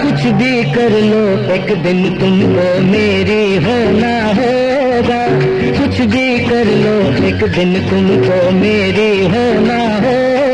कुछ भी कर लो, एक दिन तुमको मेरी होना होगा। कुछ भी कर लो, एक दिन तुमको मेरी होना होगा।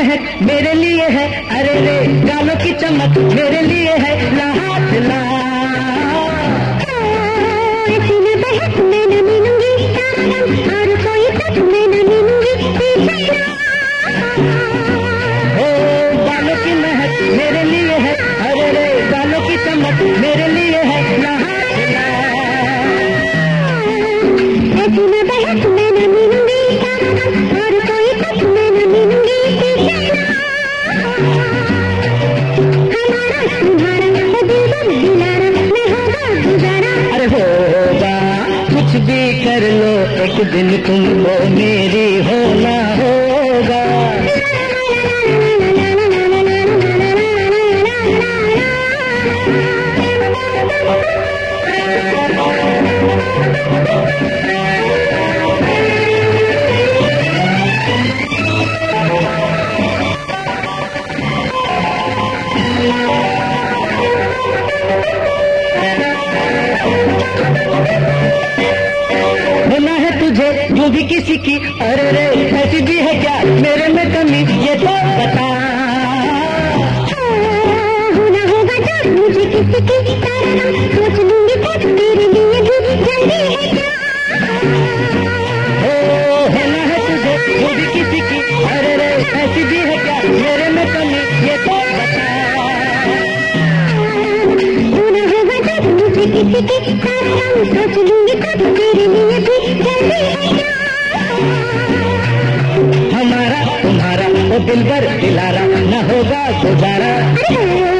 महक मेरे लिए है। अरे रे गालों की चमक मेरे लिए है। ला हाथ ला। ओ गालों की महक मेरे लिए है। अरे रे गालों की चमक मेरे लिए है। ला हाथ ला। ऐसी मैं बहक मैं न मिलूँगी। कर लो एक दिन तुमको मेरी होना होगा। होना किसी की अरे रे ऐसी भी है क्या? मेरे में कमी ये तो बता। होना होगा जब मुझे किसी की तारा सोच लूँगी तब तेरे लिए भी जल्दी है क्या ओ होना है तुझे जो भी किसी की अरे रे ऐसी भी है क्या? मेरे में कमी ये तो बता। होना होगा जब मुझे किसी की तारा सोच लूँगी तब तेरे लिए भी जल्दी है क्या? हमारा तुम्हारा वो दिलबर दिलारा न होगा गुजारा।